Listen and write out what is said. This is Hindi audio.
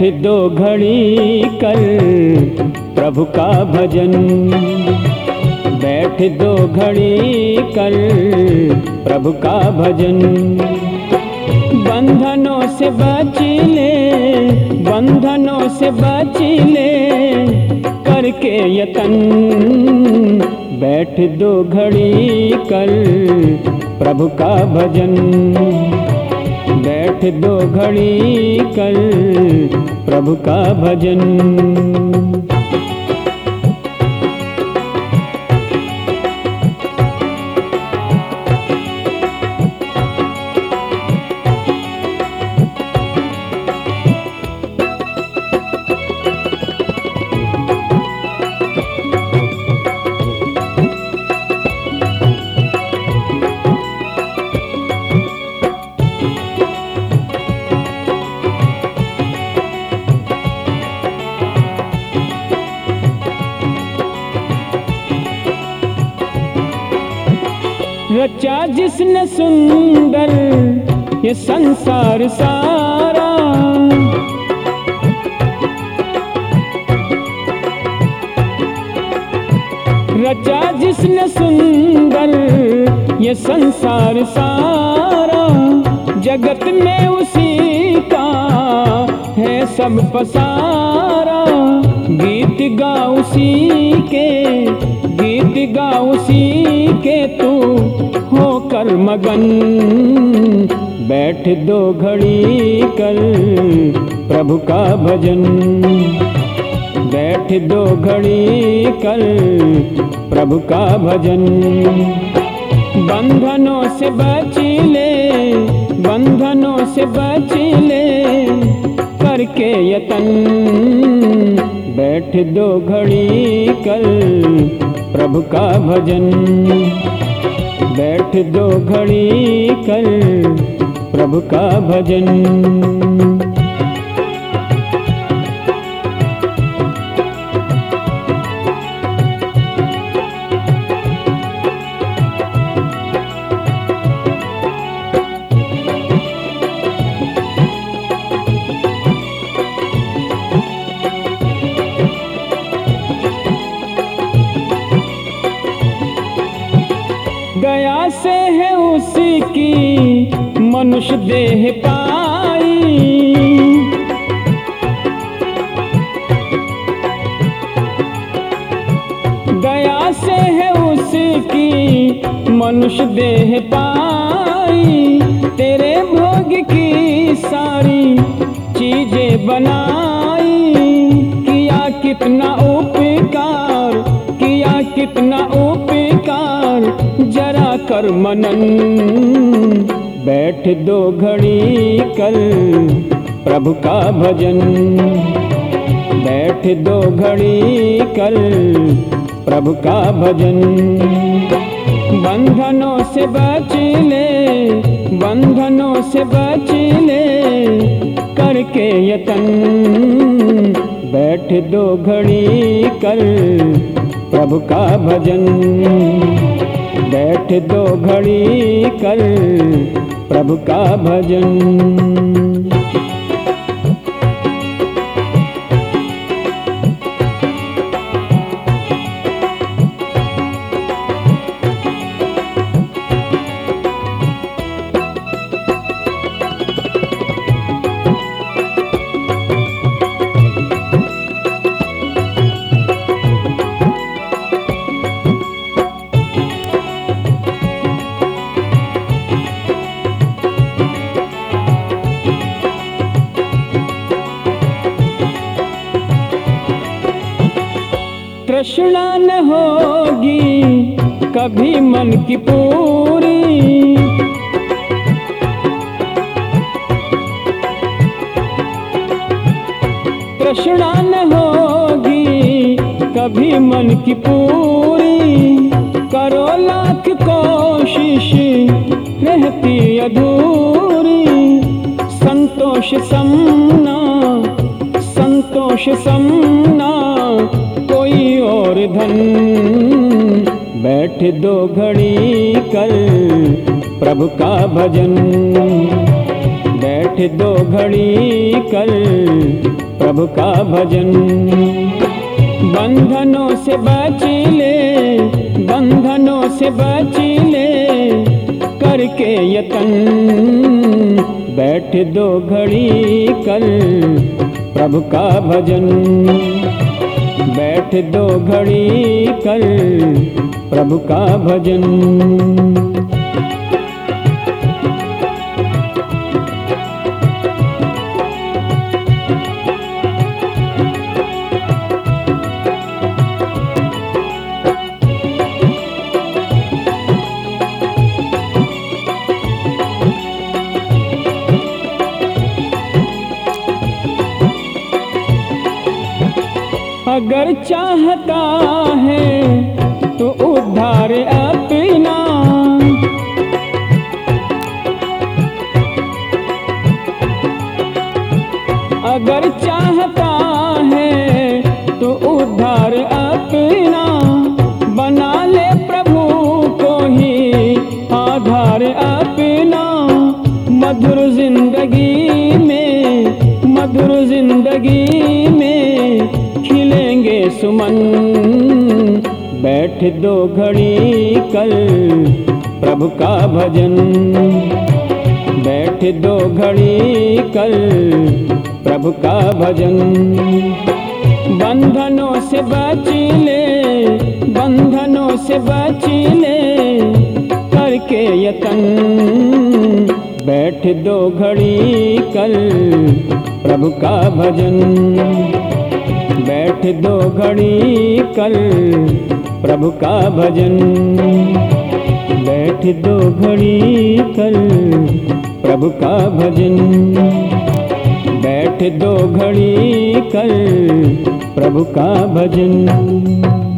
बैठ दो घड़ी कर प्रभु का भजन। बैठ दो घड़ी कर प्रभु का भजन। बंधनों से बच ले, बंधनों से बच ले, करके यतन। बैठ दो घड़ी कर प्रभु का भजन। बैठ दो घड़ी कर प्रभु का भजन। रचा जिसने सुंदर, ये संसार सारा। रचा जिसने सुंदर, ये संसार सारा। जगत में उसी का है सब पसारा। गीत गा उसी के गीत गा उसी के तू होकर मगन। बैठ दो घड़ी कर प्रभु का भजन। बैठ दो घड़ी कर प्रभु का भजन। बंधनों से बच ले, बंधनों से बच ले करके यतन। बैठ दो घड़ी कर प्रभु का भजन। बैठ दो घड़ी कर प्रभु का भजन। गया से है उसी की मनुष्य देह पाई। गया से है उसी की मनुष्य देह पाई। तेरे भोग की सारी चीज़ें बनाई। किया कितना उपकार, किया कितना उपकार कर मनन बैठ दो घड़ी कर प्रभु का भजन। बैठ दो घड़ी कर प्रभु का भजन। बंधनों से बच ले, बंधनों से बच ले, करके यतन। बैठ दो घड़ी कर प्रभु का भजन। बैठ दो घड़ी कर प्रभु का भजन। तृष्णा न होगी, कभी मन की पूरी। तृष्णा न होगी, कभी मन की पूरी। करो लाख कोशिश, रहती अधूरी। संतोष समना संतोष समना बैठ दो घड़ी कर प्रभु का भजन। बैठ दो घड़ी कर प्रभु का भजन। बंधनों से बच ले, बंधनों से बच ले, करके यतन। बैठ दो घड़ी कर प्रभु का भजन। बैठ दो घड़ी कर प्रभु का भजन। अगर चाहता है तो उद्धार अपना। अगर चाहता है तो उद्धार अपना। बना ले प्रभु को ही आधार अपना। मधुर ज़िंदगी में, मधुर ज़िंदगी में खिलेंगे सुमन। बैठ दो घड़ी कल, प्रभु का भजन। बैठ दो घड़ी कल, प्रभु का भजन। बंधनों से बच ले, बंधनों से बच ले, करके यतन। बैठ दो घड़ी कल, प्रभु का भजन। बैठ दो घड़ी कल प्रभु का भजन। बैठ दो घड़ी कल, प्रभु का भजन। बैठ दो घड़ी कल, प्रभु का भजन।